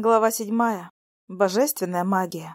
Глава седьмая. Божественная магия.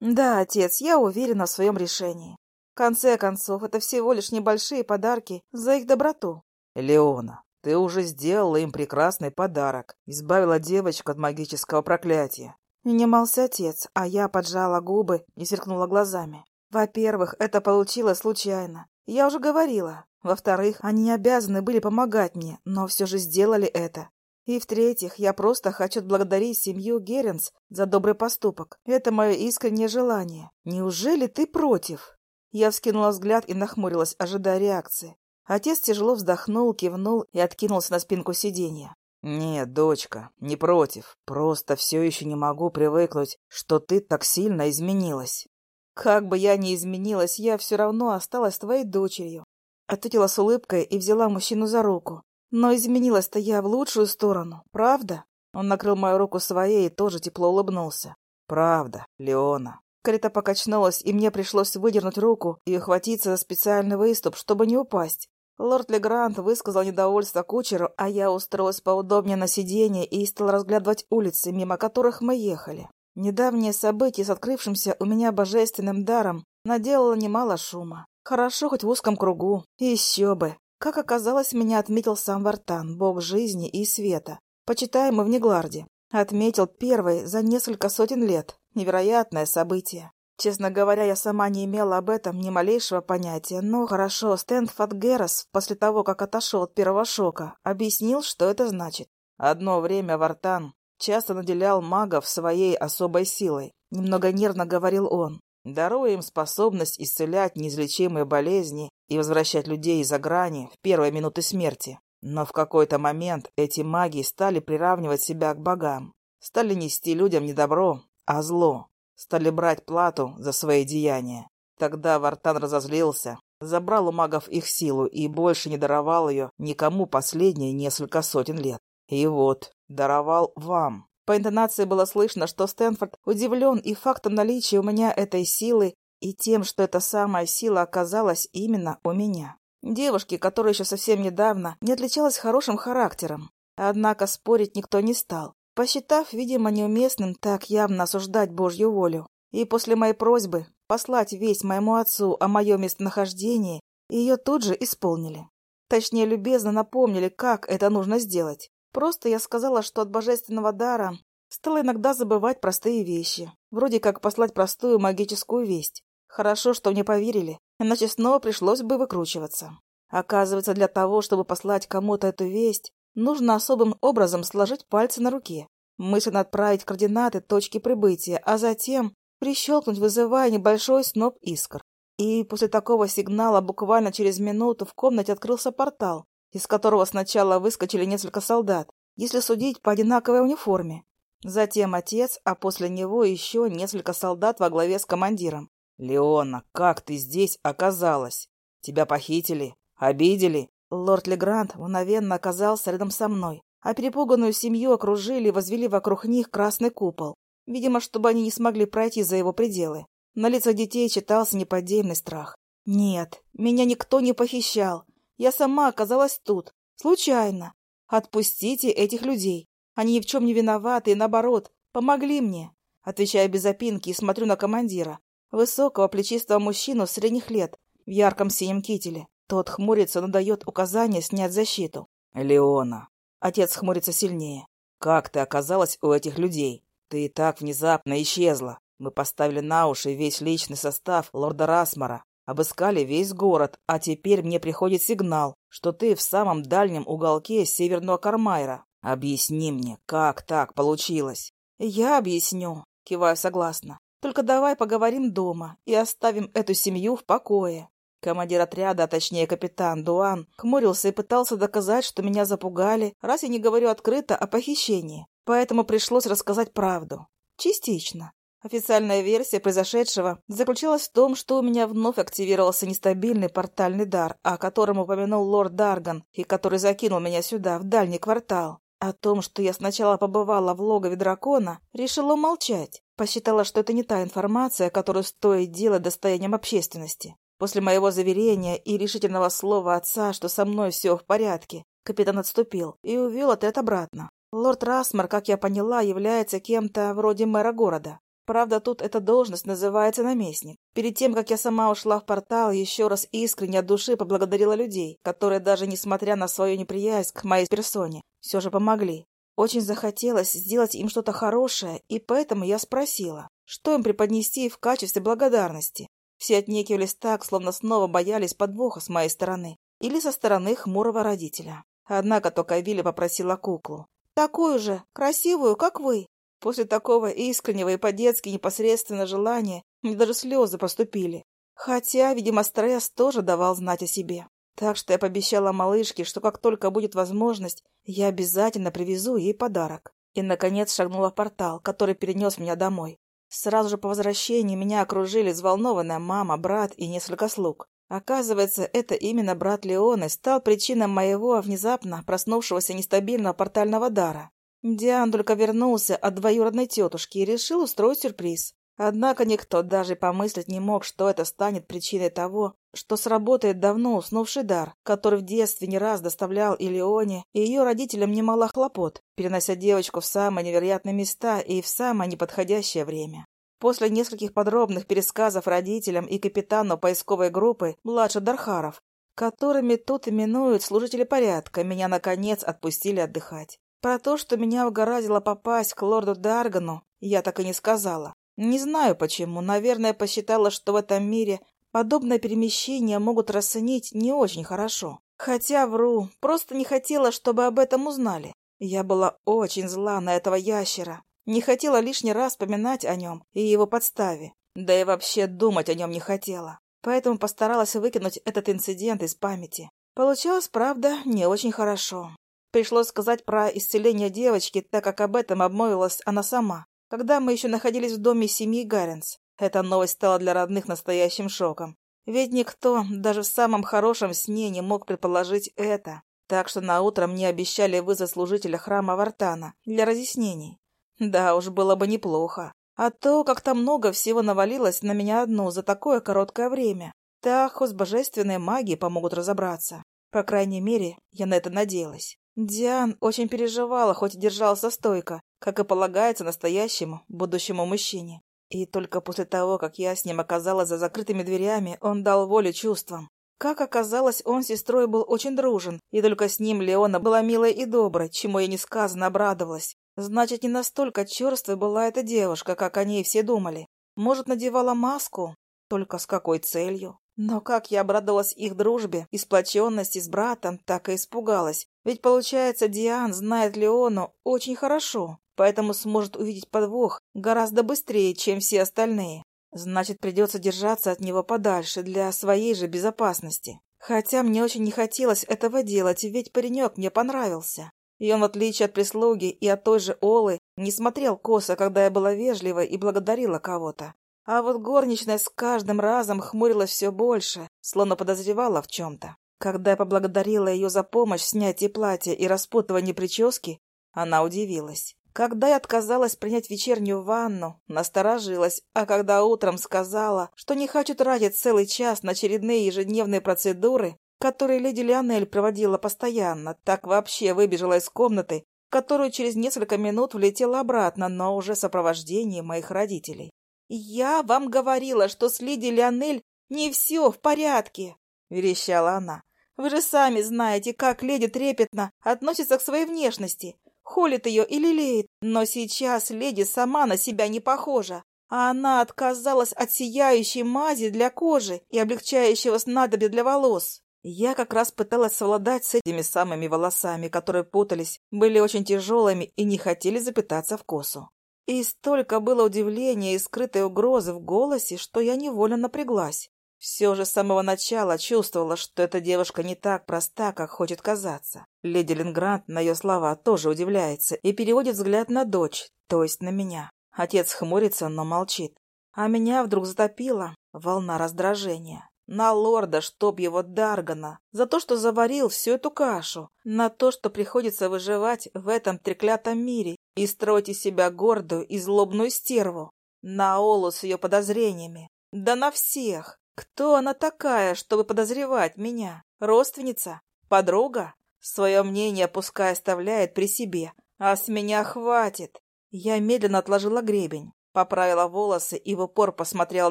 Да, отец, я уверена в своем решении. В конце концов, это всего лишь небольшие подарки за их доброту. Леона, ты уже сделала им прекрасный подарок. Избавила девочку от магического проклятия. Не немался отец, а я поджала губы и сверкнула глазами. Во-первых, это получилось случайно. Я уже говорила. Во-вторых, они не обязаны были помогать мне, но все же сделали это. И в-третьих, я просто хочу отблагодарить семью Геренс за добрый поступок. Это мое искреннее желание. Неужели ты против? Я вскинула взгляд и нахмурилась, ожидая реакции. Отец тяжело вздохнул, кивнул и откинулся на спинку сиденья. «Нет, дочка, не против. Просто все еще не могу привыкнуть, что ты так сильно изменилась». «Как бы я ни изменилась, я все равно осталась твоей дочерью». Ответила с улыбкой и взяла мужчину за руку. Но изменилась-то я в лучшую сторону, правда? Он накрыл мою руку своей и тоже тепло улыбнулся. Правда, Леона. Карета покачнулась, и мне пришлось выдернуть руку и ухватиться за специальный выступ, чтобы не упасть. Лорд Легрант высказал недовольство кучеру, а я устроилась поудобнее на сиденье и стал разглядывать улицы, мимо которых мы ехали. Недавнее событие с открывшимся у меня божественным даром наделало немало шума. Хорошо хоть в узком кругу. Еще бы. Как оказалось, меня отметил сам Вартан, бог жизни и света, почитаемый в Негларде. Отметил первый за несколько сотен лет. Невероятное событие. Честно говоря, я сама не имела об этом ни малейшего понятия, но хорошо, Стэнфорд Геррес, после того, как отошел от первого шока, объяснил, что это значит. Одно время Вартан часто наделял магов своей особой силой. Немного нервно говорил он даруя им способность исцелять неизлечимые болезни и возвращать людей из-за грани в первые минуты смерти. Но в какой-то момент эти маги стали приравнивать себя к богам, стали нести людям не добро, а зло, стали брать плату за свои деяния. Тогда Вартан разозлился, забрал у магов их силу и больше не даровал ее никому последние несколько сотен лет. И вот, даровал вам, по интонации было слышно, что Стэнфорд удивлен и фактом наличия у меня этой силы, и тем, что эта самая сила оказалась именно у меня. Девушки, которая еще совсем недавно не отличалась хорошим характером. Однако спорить никто не стал, посчитав, видимо, неуместным так явно осуждать Божью волю. И после моей просьбы послать весть моему отцу о моем местонахождении, ее тут же исполнили. Точнее, любезно напомнили, как это нужно сделать. Просто я сказала, что от божественного дара стала иногда забывать простые вещи, вроде как послать простую магическую весть. Хорошо, что мне поверили, иначе снова пришлось бы выкручиваться. Оказывается, для того, чтобы послать кому-то эту весть, нужно особым образом сложить пальцы на руке, мысленно отправить координаты точки прибытия, а затем прищелкнуть, вызывая небольшой сноп искр. И после такого сигнала буквально через минуту в комнате открылся портал, из которого сначала выскочили несколько солдат, если судить по одинаковой униформе. Затем отец, а после него еще несколько солдат во главе с командиром. «Леона, как ты здесь оказалась? Тебя похитили? Обидели?» Лорд Легрант мгновенно оказался рядом со мной, а перепуганную семью окружили и возвели вокруг них красный купол. Видимо, чтобы они не смогли пройти за его пределы. На лицах детей читался неподдельный страх. «Нет, меня никто не похищал. Я сама оказалась тут. Случайно. Отпустите этих людей. Они ни в чем не виноваты и, наоборот, помогли мне. Отвечаю без опинки и смотрю на командира. Высокого, плечистого мужчину средних лет, в ярком синем кителе. Тот хмурится, но дает указание снять защиту. «Леона». Отец хмурится сильнее. «Как ты оказалась у этих людей? Ты и так внезапно исчезла. Мы поставили на уши весь личный состав лорда Расмара. Обыскали весь город, а теперь мне приходит сигнал, что ты в самом дальнем уголке северного Кармайра. Объясни мне, как так получилось?» «Я объясню», — киваю согласно. «Только давай поговорим дома и оставим эту семью в покое». Командир отряда, а точнее капитан Дуан, хмурился и пытался доказать, что меня запугали, раз я не говорю открыто о похищении. Поэтому пришлось рассказать правду. Частично. Официальная версия произошедшего заключалась в том, что у меня вновь активировался нестабильный портальный дар, о котором упомянул лорд Дарган, и который закинул меня сюда, в дальний квартал. О том, что я сначала побывала в логове дракона, решила молчать. Посчитала, что это не та информация, которую стоит делать достоянием общественности. После моего заверения и решительного слова отца, что со мной все в порядке, капитан отступил и увел отряд обратно. Лорд Расмар, как я поняла, является кем-то вроде мэра города. Правда, тут эта должность называется наместник. Перед тем, как я сама ушла в портал, еще раз искренне от души поблагодарила людей, которые даже несмотря на свою неприязнь к моей персоне, все же помогли. Очень захотелось сделать им что-то хорошее, и поэтому я спросила, что им преподнести в качестве благодарности. Все отнекивались так, словно снова боялись подвоха с моей стороны или со стороны хмурого родителя. Однако только Вилли попросила куклу. «Такую же, красивую, как вы». После такого искреннего и по-детски непосредственно желания мне даже слезы поступили. Хотя, видимо, стресс тоже давал знать о себе. Так что я пообещала малышке, что как только будет возможность, я обязательно привезу ей подарок. И, наконец, шагнула в портал, который перенес меня домой. Сразу же по возвращении меня окружили взволнованная мама, брат и несколько слуг. Оказывается, это именно брат Леоны стал причиной моего внезапно проснувшегося нестабильного портального дара. Диан только вернулся от двоюродной тетушки и решил устроить сюрприз. Однако никто даже помыслить не мог, что это станет причиной того, что сработает давно уснувший дар, который в детстве не раз доставлял и и ее родителям немало хлопот, перенося девочку в самые невероятные места и в самое неподходящее время. После нескольких подробных пересказов родителям и капитану поисковой группы младших Дархаров, которыми тут именуют служители порядка, меня, наконец, отпустили отдыхать. Про то, что меня угораздило попасть к лорду Даргану, я так и не сказала. Не знаю почему, наверное, посчитала, что в этом мире подобное перемещение могут расценить не очень хорошо. Хотя вру, просто не хотела, чтобы об этом узнали. Я была очень зла на этого ящера. Не хотела лишний раз вспоминать о нем и его подставе. Да и вообще думать о нем не хотела. Поэтому постаралась выкинуть этот инцидент из памяти. Получалось, правда, не очень хорошо. Пришлось сказать про исцеление девочки, так как об этом обмолвилась она сама, когда мы еще находились в доме семьи Гарренс. Эта новость стала для родных настоящим шоком. Ведь никто, даже в самом хорошем сне, не мог предположить это. Так что на утро мне обещали вызвать служителя храма Вартана для разъяснений. Да уж, было бы неплохо. А то как-то много всего навалилось на меня одну за такое короткое время. Так хоть божественные маги помогут разобраться. По крайней мере, я на это надеялась. Диан очень переживала, хоть и держался стойко, как и полагается настоящему, будущему мужчине. И только после того, как я с ним оказалась за закрытыми дверями, он дал волю чувствам. Как оказалось, он с сестрой был очень дружен, и только с ним Леона была милой и доброй, чему я несказанно обрадовалась. Значит, не настолько черствой была эта девушка, как о ней все думали. Может, надевала маску? Только с какой целью? Но как я обрадовалась их дружбе и сплоченности с братом, так и испугалась. Ведь, получается, Диан знает Леону очень хорошо, поэтому сможет увидеть подвох гораздо быстрее, чем все остальные. Значит, придется держаться от него подальше для своей же безопасности. Хотя мне очень не хотелось этого делать, ведь паренек мне понравился. И он, в отличие от прислуги и от той же Олы, не смотрел косо, когда я была вежлива и благодарила кого-то. А вот горничная с каждым разом хмурилась все больше, словно подозревала в чем-то. Когда я поблагодарила ее за помощь в снятии платья и распутывании прически, она удивилась. Когда я отказалась принять вечернюю ванну, насторожилась, а когда утром сказала, что не хочу тратить целый час на очередные ежедневные процедуры, которые леди Лионель проводила постоянно, так вообще выбежала из комнаты, которую через несколько минут влетела обратно, но уже в сопровождении моих родителей. «Я вам говорила, что с леди Лионель не все в порядке», — верещала она. «Вы же сами знаете, как леди трепетно относится к своей внешности, холит ее и лелеет. Но сейчас леди сама на себя не похожа, а она отказалась от сияющей мази для кожи и облегчающего снадобья для волос. Я как раз пыталась совладать с этими самыми волосами, которые путались, были очень тяжелыми и не хотели запитаться в косу. И столько было удивления и скрытой угрозы в голосе, что я невольно напряглась. Все же с самого начала чувствовала, что эта девушка не так проста, как хочет казаться. Леди Лингрант на ее слова тоже удивляется и переводит взгляд на дочь, то есть на меня. Отец хмурится, но молчит. А меня вдруг затопила волна раздражения. На лорда, чтоб его Даргана, за то, что заварил всю эту кашу, на то, что приходится выживать в этом треклятом мире и строить из себя гордую и злобную стерву, на Олу с ее подозрениями, да на всех. Кто она такая, чтобы подозревать меня? Родственница? Подруга? Свое мнение пускай оставляет при себе, А с меня хватит. Я медленно отложила гребень, поправила волосы и в упор посмотрела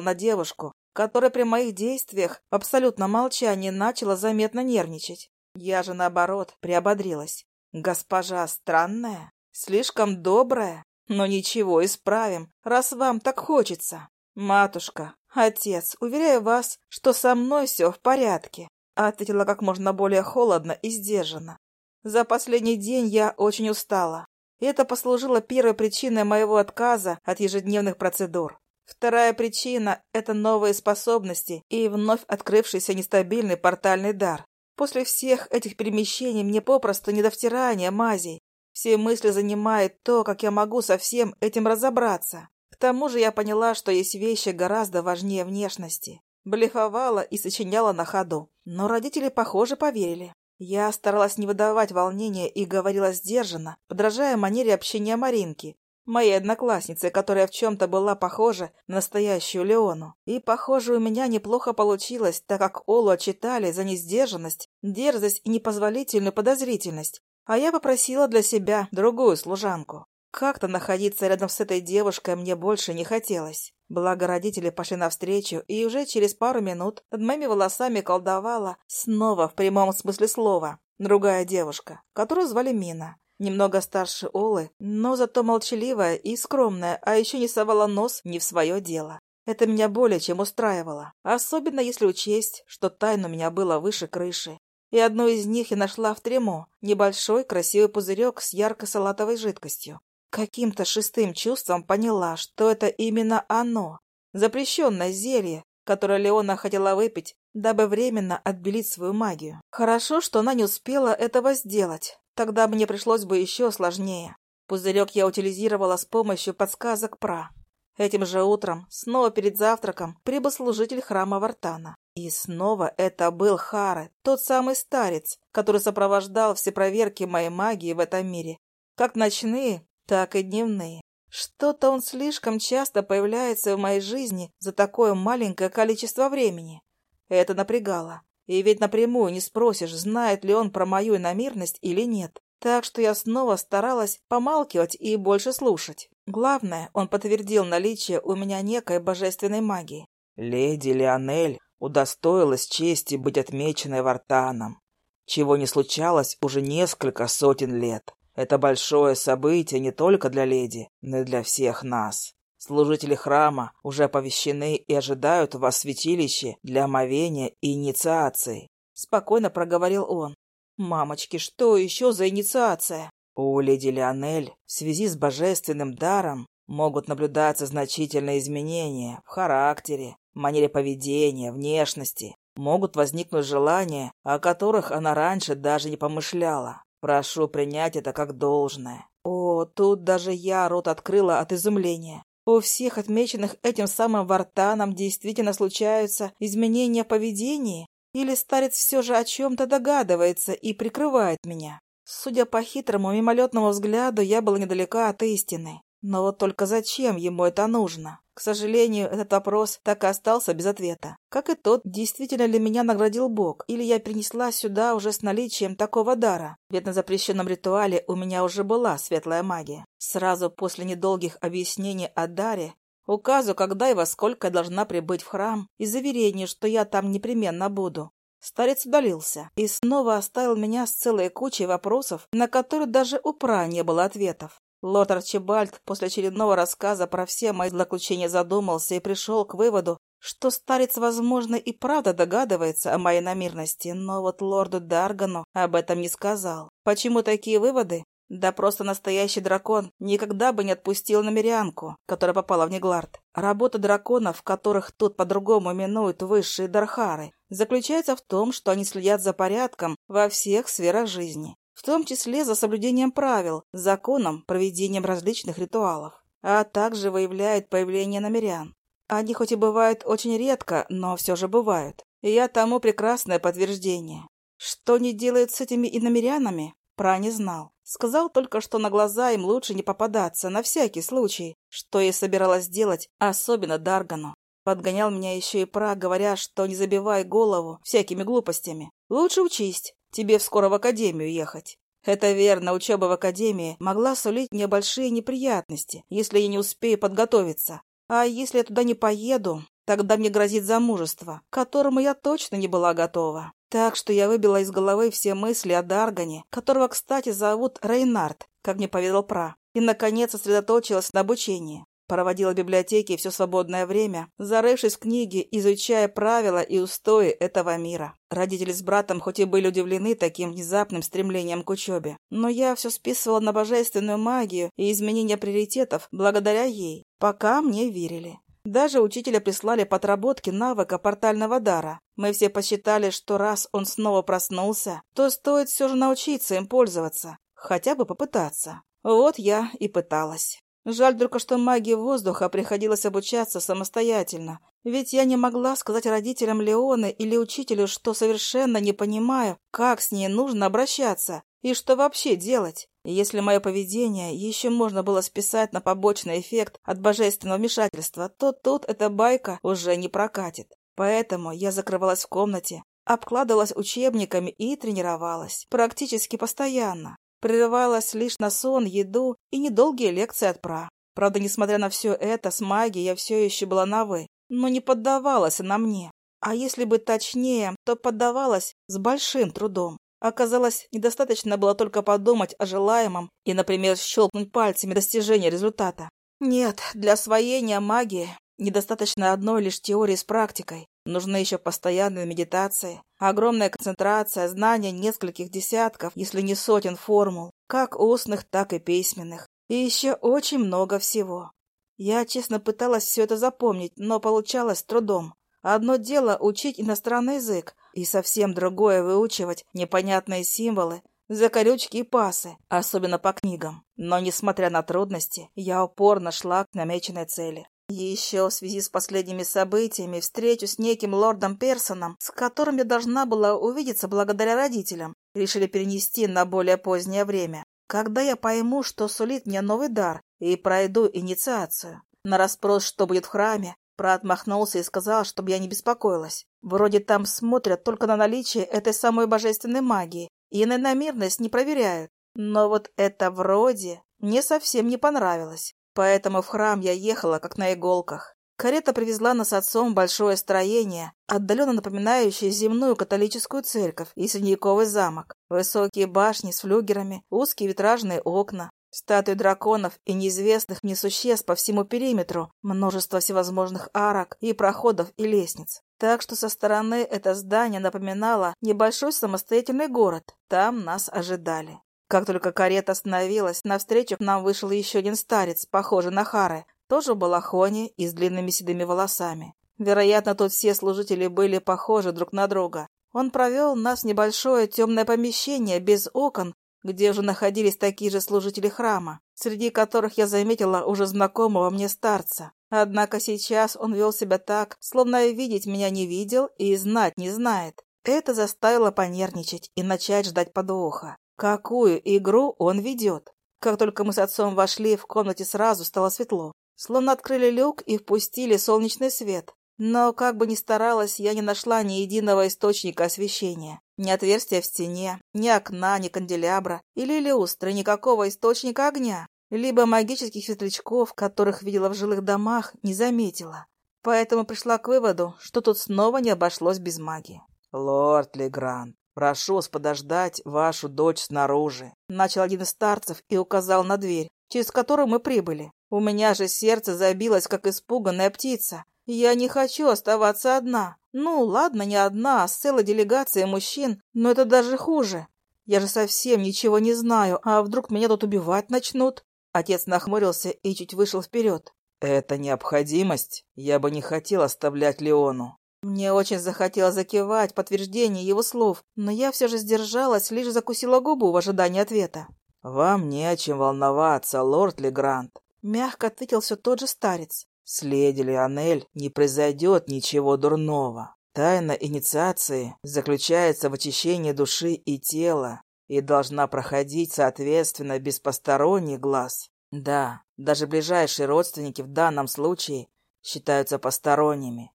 на девушку, которая при моих действиях в абсолютном молчании начала заметно нервничать. Я же, наоборот, приободрилась. Госпожа странная, слишком добрая, но ничего, исправим, раз вам так хочется. Матушка, отец, уверяю вас, что со мной все в порядке, ответила как можно более холодно и сдержанно. За последний день я очень устала. Это послужило первой причиной моего отказа от ежедневных процедур. Вторая причина – это новые способности и вновь открывшийся нестабильный портальный дар. После всех этих перемещений мне попросту не до втирания мазей. Все мысли занимает то, как я могу со всем этим разобраться. Тому же я поняла, что есть вещи гораздо важнее внешности. Блефовала и сочиняла на ходу. Но родители, похоже, поверили. Я старалась не выдавать волнения и говорила сдержанно, подражая манере общения Маринки, моей одноклассницы, которая в чем-то была похожа на настоящую Леону. И, похоже, у меня неплохо получилось, так как Олу отчитали за несдержанность, дерзость и непозволительную подозрительность. А я попросила для себя другую служанку. Как-то находиться рядом с этой девушкой мне больше не хотелось. Благо родители пошли навстречу, и уже через пару минут над моими волосами колдовала, снова в прямом смысле слова, другая девушка, которую звали Мина. Немного старше Олы, но зато молчаливая и скромная, а еще не совала нос не в свое дело. Это меня более чем устраивало, особенно если учесть, что тайна у меня была выше крыши. И одну из них я нашла в тремо, небольшой красивый пузырек с ярко-салатовой жидкостью. Каким-то шестым чувством поняла, что это именно оно, запрещенное зелье, которое Леона хотела выпить, дабы временно отбелить свою магию. Хорошо, что она не успела этого сделать, Тогда мне пришлось бы еще сложнее. Пузырек я утилизировала с помощью подсказок Пра. Этим же утром, снова перед завтраком, прибыл служитель храма Вартана. И снова это был Харе, тот самый старец, который сопровождал все проверки моей магии в этом мире. Как ночные, так и дневные. Что-то он слишком часто появляется в моей жизни за такое маленькое количество времени. Это напрягало. И ведь напрямую не спросишь, знает ли он про мою иномирность или нет. Так что я снова старалась помалкивать и больше слушать. Главное, он подтвердил наличие у меня некой божественной магии. «Леди Леонель удостоилась чести быть отмеченной Вартаном, чего не случалось уже несколько сотен лет. Это большое событие не только для леди, но и для всех нас. Служители храма уже оповещены и ожидают вас в святилище для омовения и инициации. Спокойно проговорил он. Мамочки, что еще за инициация? У леди Леонель в связи с божественным даром могут наблюдаться значительные изменения в характере, манере поведения, внешности. Могут возникнуть желания, о которых она раньше даже не помышляла. Прошу принять это как должное. О, тут даже я рот открыла от изумления. У всех отмеченных этим самым вартаном действительно случаются изменения поведения? Или старец все же о чем-то догадывается и прикрывает меня? Судя по хитрому мимолетному взгляду, я была недалека от истины. Но вот только зачем ему это нужно? К сожалению, этот вопрос так и остался без ответа. Как и тот, действительно ли меня наградил Бог, или я принесла сюда уже с наличием такого дара. Ведь на запрещенном ритуале у меня уже была светлая магия. Сразу после недолгих объяснений о даре, указу, когда и во сколько я должна прибыть в храм, и заверению, что я там непременно буду, Старец удалился и снова оставил меня с целой кучей вопросов, на которые даже у Пра не было ответов. Лорд Арчибальд после очередного рассказа про все мои злоключения задумался и пришел к выводу, что старец, возможно, и правда догадывается о моей намирности, но вот лорду Даргану об этом не сказал. Почему такие выводы? Да просто настоящий дракон никогда бы не отпустил намерянку, которая попала в Неглард. Работа драконов, которых тут по-другому именуют высшие дархары, заключается в том, что они следят за порядком во всех сферах жизни в том числе за соблюдением правил, законом, проведением различных ритуалов, а также выявляет появление намерян. Они хоть и бывают очень редко, но все же бывают. И я тому прекрасное подтверждение. Что не делают с этими иномерянами, Пра не знал. Сказал только, что на глаза им лучше не попадаться, на всякий случай, что я собиралась делать, особенно Даргану. Подгонял меня еще и Пра, говоря, что не забивай голову всякими глупостями. Лучше учись, Тебе скоро в академию ехать. Это верно, учеба в академии могла сулить мне большие неприятности, если я не успею подготовиться. А если я туда не поеду, тогда мне грозит замужество, к которому я точно не была готова. Так что я выбила из головы все мысли о Даргане, которого, кстати, зовут Рейнард, как мне поведал Пра, и, наконец, сосредоточилась на обучении. Проводила в библиотеке все свободное время, зарывшись в книги, изучая правила и устои этого мира. Родители с братом хоть и были удивлены таким внезапным стремлением к учебе, но я все списывала на божественную магию и изменение приоритетов благодаря ей, пока мне верили. Даже учителя прислали подработки навыка портального дара. Мы все посчитали, что раз он снова проснулся, то стоит все же научиться им пользоваться, хотя бы попытаться. Вот я и пыталась. Жаль только, что магии воздуха приходилось обучаться самостоятельно, ведь я не могла сказать родителям Леоны или учителю, что совершенно не понимаю, как с ней нужно обращаться и что вообще делать. Если мое поведение еще можно было списать на побочный эффект от божественного вмешательства, то тут эта байка уже не прокатит. Поэтому я закрывалась в комнате, обкладывалась учебниками и тренировалась практически постоянно. Прерывалась лишь на сон, еду и недолгие лекции от пра. Правда, несмотря на все это, с магией я все еще была на «вы», но не поддавалась она мне. А если быть точнее, то поддавалась с большим трудом. Оказалось, недостаточно было только подумать о желаемом и, например, щелкнуть пальцами достижения результата. Нет, для освоения магии недостаточно одной лишь теории с практикой. Нужны еще постоянные медитации, огромная концентрация, знания нескольких десятков, если не сотен формул, как устных, так и письменных. И еще очень много всего. Я честно пыталась все это запомнить, но получалось трудом. Одно дело учить иностранный язык, и совсем другое выучивать непонятные символы, закорючки и пасы, особенно по книгам. Но, несмотря на трудности, я упорно шла к намеченной цели. Еще в связи с последними событиями встречу с неким лордом Персоном, с которым я должна была увидеться благодаря родителям, решили перенести на более позднее время, когда я пойму, что сулит мне новый дар, и пройду инициацию. На расспрос, что будет в храме, Прат махнулся и сказал, чтобы я не беспокоилась. Вроде там смотрят только на наличие этой самой божественной магии, и на иномирность не проверяют. Но вот это вроде мне совсем не понравилось. Поэтому в храм я ехала, как на иголках. Карета привезла нас отцом большое строение, отдаленно напоминающее земную католическую церковь и средневековый замок. Высокие башни с флюгерами, узкие витражные окна, статуи драконов и неизвестных мне существ по всему периметру, множество всевозможных арок и проходов и лестниц. Так что со стороны это здание напоминало небольшой самостоятельный город. Там нас ожидали. Как только карета остановилась, навстречу нам вышел еще один старец, похожий на Хары, тоже в балахоне и с длинными седыми волосами. Вероятно, тут все служители были похожи друг на друга. Он провел нас в небольшое темное помещение без окон, где уже находились такие же служители храма, среди которых я заметила уже знакомого мне старца. Однако сейчас он вел себя так, словно видеть меня не видел и знать не знает. Это заставило понервничать и начать ждать подвоха. Какую игру он ведет? Как только мы с отцом вошли, в комнате сразу стало светло. Словно открыли люк и впустили солнечный свет. Но, как бы ни старалась, я не нашла ни единого источника освещения. Ни отверстия в стене, ни окна, ни канделябра или люстры, никакого источника огня. Либо магических светлячков, которых видела в жилых домах, не заметила. Поэтому пришла к выводу, что тут снова не обошлось без магии. «Лорд Легранд, «Прошу вас подождать вашу дочь снаружи», — начал один из старцев и указал на дверь, через которую мы прибыли. У меня же сердце забилось, как испуганная птица. Я не хочу оставаться одна. Ну, ладно, не одна, а с целой делегацией мужчин, но это даже хуже. Я же совсем ничего не знаю, а вдруг меня тут убивать начнут?» Отец нахмурился и чуть вышел вперед. «Это необходимость. Я бы не хотел оставлять Леону. Мне очень захотелось закивать подтверждение его слов, но я все же сдержалась, лишь закусила губу в ожидании ответа. «Вам не о чем волноваться, лорд Легрант», — мягко ответил все тот же старец. «С леди Лионель не произойдет ничего дурного. Тайна инициации заключается в очищении души и тела и должна проходить, соответственно, без посторонних глаз. Да, даже ближайшие родственники в данном случае считаются посторонними.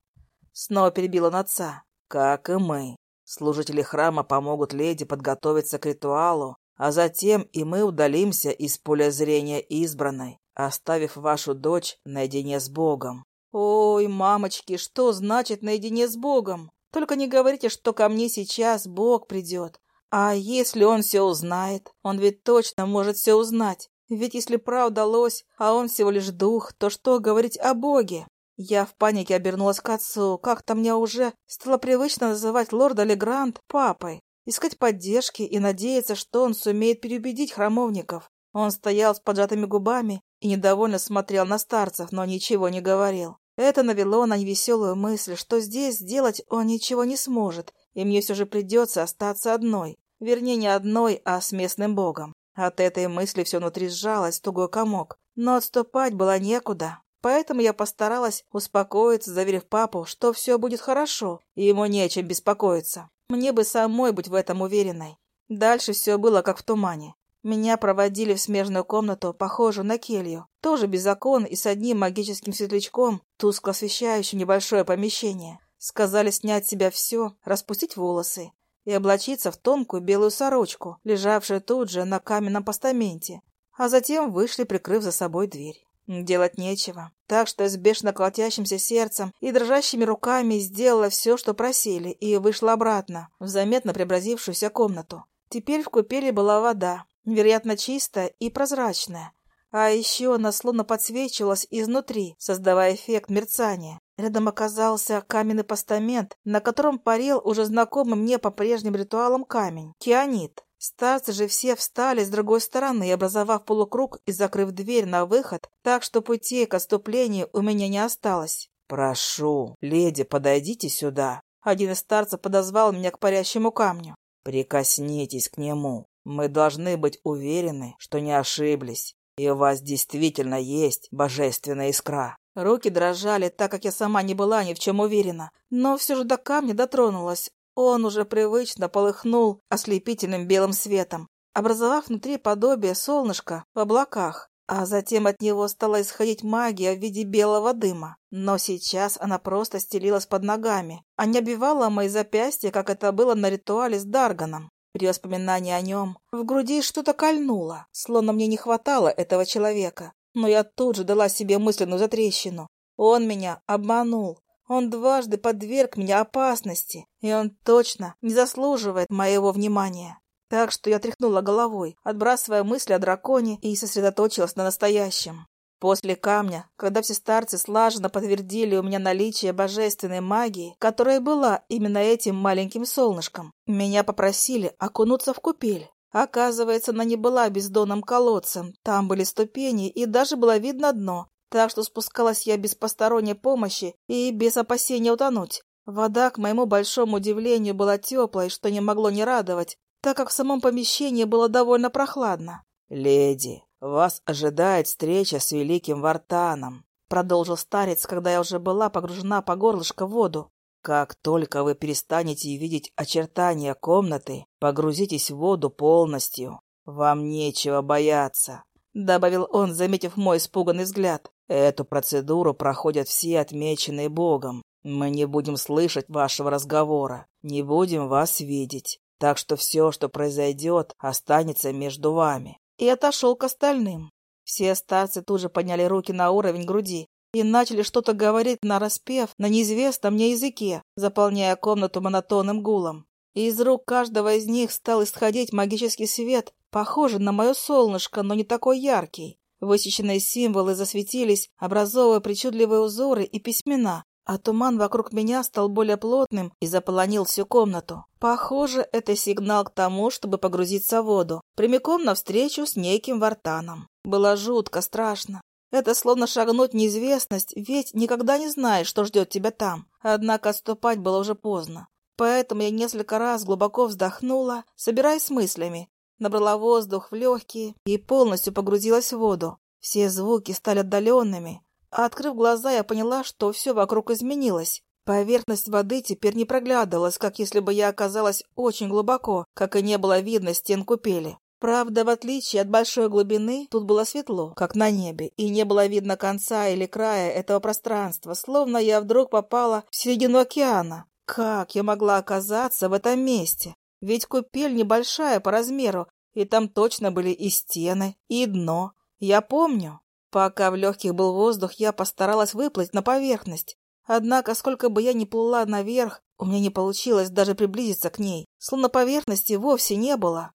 Снова перебил он отца. Как и мы. Служители храма помогут леди подготовиться к ритуалу, а затем и мы удалимся из поля зрения избранной, оставив вашу дочь наедине с Богом. Ой, мамочки, что значит наедине с Богом? Только не говорите, что ко мне сейчас Бог придет. А если он все узнает? Он ведь точно может все узнать. Ведь если правда лось, а он всего лишь дух, то что говорить о Боге? Я в панике обернулась к отцу. Как-то мне уже стало привычно называть лорда Легрант папой, искать поддержки и надеяться, что он сумеет переубедить храмовников. Он стоял с поджатыми губами и недовольно смотрел на старцев, но ничего не говорил. Это навело на невеселую мысль, что здесь сделать он ничего не сможет, и мне все же придется остаться одной. Вернее, не одной, а с местным богом. От этой мысли все внутри сжалось, тугой комок. Но отступать было некуда. Поэтому я постаралась успокоиться, заверив папу, что все будет хорошо, и ему не чем беспокоиться. Мне бы самой быть в этом уверенной. Дальше все было как в тумане. Меня проводили в смежную комнату, похожую на келью, тоже без окон и с одним магическим светлячком, тускло освещающим небольшое помещение. Сказали снять с себя все, распустить волосы и облачиться в тонкую белую сорочку, лежавшую тут же на каменном постаменте, а затем вышли, прикрыв за собой дверь. Делать нечего. Так что с бешено колотящимся сердцем и дрожащими руками сделала все, что просили, и вышла обратно, в заметно преобразившуюся комнату. Теперь в купели была вода, вероятно, чистая и прозрачная. А еще она словно подсвечивалась изнутри, создавая эффект мерцания. Рядом оказался каменный постамент, на котором парил уже знакомый мне по прежним ритуалам камень — кианит. Старцы же все встали с другой стороны, образовав полукруг и закрыв дверь на выход, так что путей к отступлению у меня не осталось. «Прошу, леди, подойдите сюда». Один из старцев подозвал меня к парящему камню. «Прикоснитесь к нему. Мы должны быть уверены, что не ошиблись, и у вас действительно есть божественная искра». Руки дрожали, так как я сама не была ни в чем уверена, но все же до камня дотронулась, он уже привычно полыхнул ослепительным белым светом, образовав внутри подобие солнышка в облаках, а затем от него стала исходить магия в виде белого дыма. Но сейчас она просто стелилась под ногами, а не обвивала мои запястья, как это было на ритуале с Дарганом. При воспоминании о нем в груди что-то кольнуло, словно мне не хватало этого человека. Но я тут же дала себе мысленную затрещину. Он меня обманул, он дважды подверг меня опасности, и он точно не заслуживает моего внимания. Так что я тряхнула головой, отбрасывая мысли о драконе и сосредоточилась на настоящем. После камня, когда все старцы слаженно подтвердили у меня наличие божественной магии, которая была именно этим маленьким солнышком, меня попросили окунуться в купель. Оказывается, она не была бездонным колодцем, там были ступени и даже было видно дно, так что спускалась я без посторонней помощи и без опасения утонуть. Вода, к моему большому удивлению, была теплой, что не могло не радовать, так как в самом помещении было довольно прохладно. «Леди, вас ожидает встреча с великим Вартаном», — продолжил старец, когда я уже была погружена по горлышко в воду. «Как только вы перестанете видеть очертания комнаты, погрузитесь в воду полностью. Вам нечего бояться», — добавил он, заметив мой испуганный взгляд. Эту процедуру проходят все отмеченные Богом. Мы не будем слышать вашего разговора, не будем вас видеть. Так что все, что произойдет, останется между вами. И отошел к остальным. Все старцы тут же подняли руки на уровень груди и начали что-то говорить на распев на неизвестном мне языке, заполняя комнату монотонным гулом. Из рук каждого из них стал исходить магический свет, похожий на мое солнышко, но не такой яркий. Высеченные символы засветились, образовывая причудливые узоры и письмена, а туман вокруг меня стал более плотным и заполонил всю комнату. Похоже, это сигнал к тому, чтобы погрузиться в воду, прямиком навстречу с неким вартаном. Было жутко страшно. Это словно шагнуть в неизвестность, ведь никогда не знаешь, что ждет тебя там. Однако отступать было уже поздно. Поэтому я несколько раз глубоко вздохнула, собираясь с мыслями, набрала воздух в легкие и полностью погрузилась в воду. Все звуки стали отдаленными. А открыв глаза, я поняла, что все вокруг изменилось. Поверхность воды теперь не проглядывалась, как если бы я оказалась очень глубоко, как и не было видно стен купели. Правда, в отличие от большой глубины, тут было светло, как на небе, и не было видно конца или края этого пространства, словно я вдруг попала в середину океана. Как я могла оказаться в этом месте? Ведь купель небольшая по размеру, И там точно были и стены, и дно. Я помню. Пока в легких был воздух, я постаралась выплыть на поверхность. Однако, сколько бы я ни плыла наверх, у меня не получилось даже приблизиться к ней, словно поверхности вовсе не было.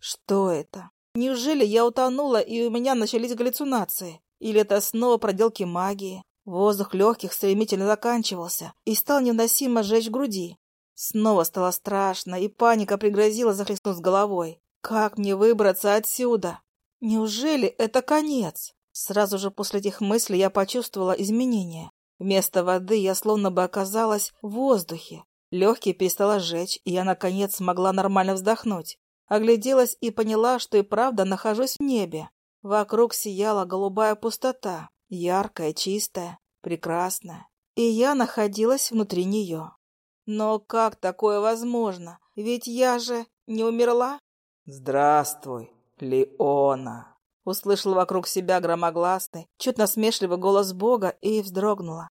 Что это? Неужели я утонула, и у меня начались галлюцинации? Или это снова проделки магии? Воздух легких стремительно заканчивался и стал невыносимо жечь груди. Снова стало страшно, и паника пригрозила захлестнуть головой. Как мне выбраться отсюда? Неужели это конец? Сразу же после этих мыслей я почувствовала изменения. Вместо воды я словно бы оказалась в воздухе. Легкие перестало жечь, и я, наконец, смогла нормально вздохнуть. Огляделась и поняла, что и правда нахожусь в небе. Вокруг сияла голубая пустота, яркая, чистая, прекрасная. И я находилась внутри нее. Но как такое возможно? Ведь я же не умерла? «Здравствуй, Леона!» Услышала вокруг себя громогласный, чуть насмешливый голос Бога и вздрогнула.